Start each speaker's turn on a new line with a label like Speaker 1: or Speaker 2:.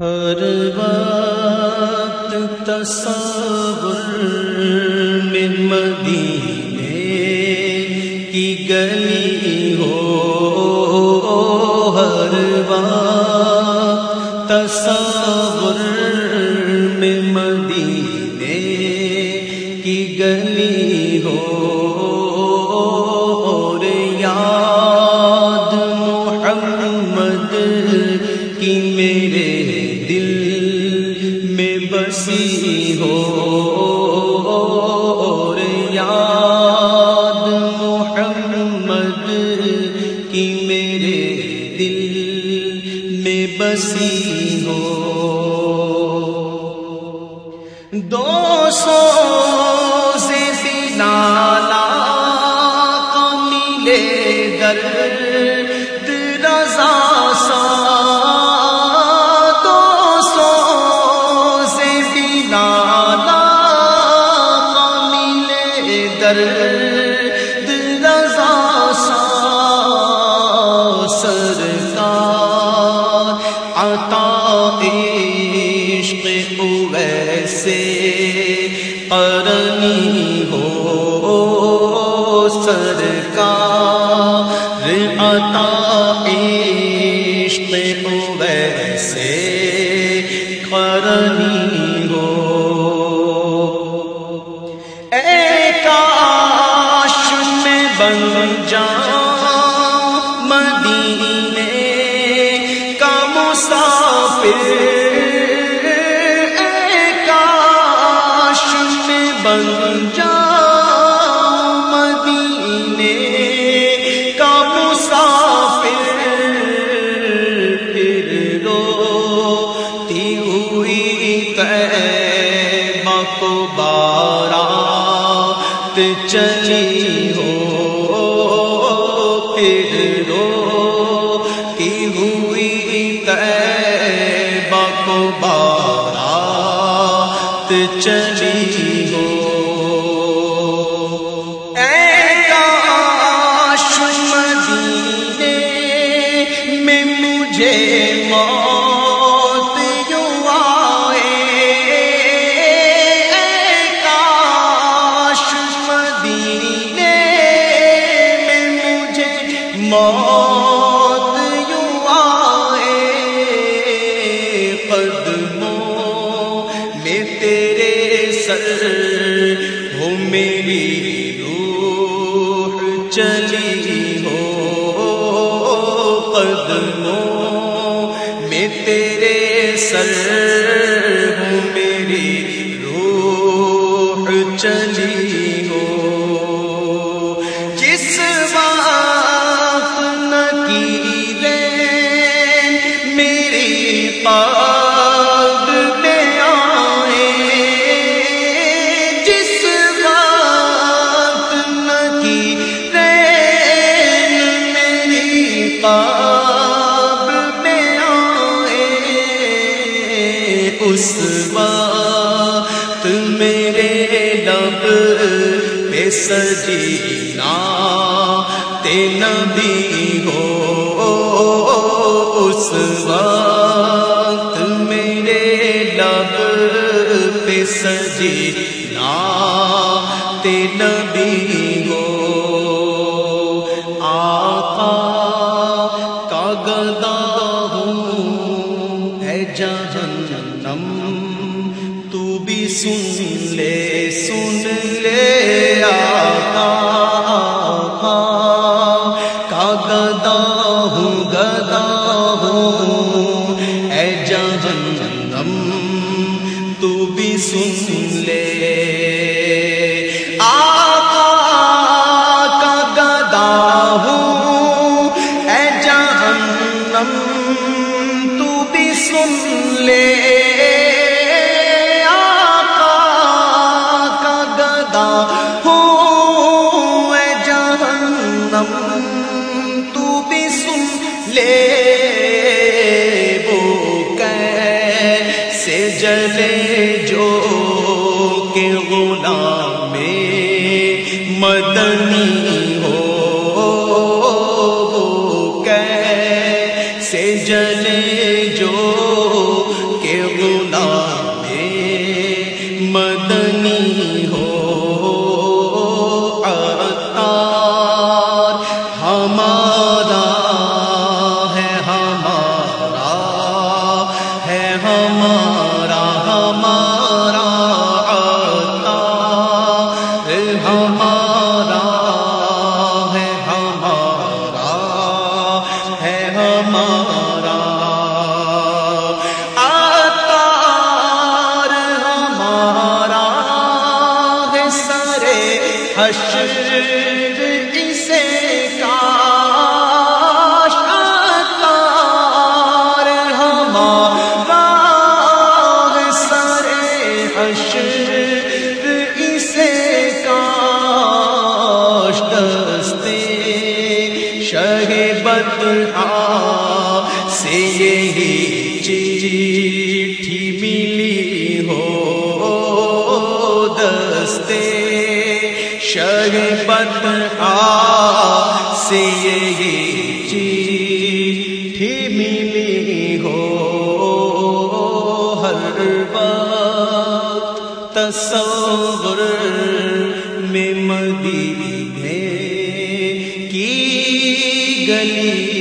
Speaker 1: ہر وقت تصور میں مدینے کی گلی ہو ہر وقت تصور مسیح عطا عشق ویسے قرنی ہو سرکار عطا عشق ویسے قرنی ہو اے کاش میں بن جاؤں مدینے طیبہ کو بارات چلی ہو۔ پھر روتی ہوئی طیبہ چلی ہو۔ میں مجھے موت موت یوں آئے قدموں میں تیرے سر ہو میری روح چلی ہو قدموں میں تیرے سر ہو میری روح چلی ہو اس وقت میرے لب پہ سجینا تے نبی ہو اس وقت میرے لب پہ سجینا تے نبی ہو۔ آقا چلے جو کہ غلام مدنی ہو وہ کیسے جلے جو ہمارا ہے ہمارا ہے ہمارا۔ عطار ہمارا ہے سرے حشر سے یہی چیٹھی ملی ہو دستے شہ بطحا سے یہی چیٹھی ملی ہو ہر وقت تصور میں مدینے کی گلی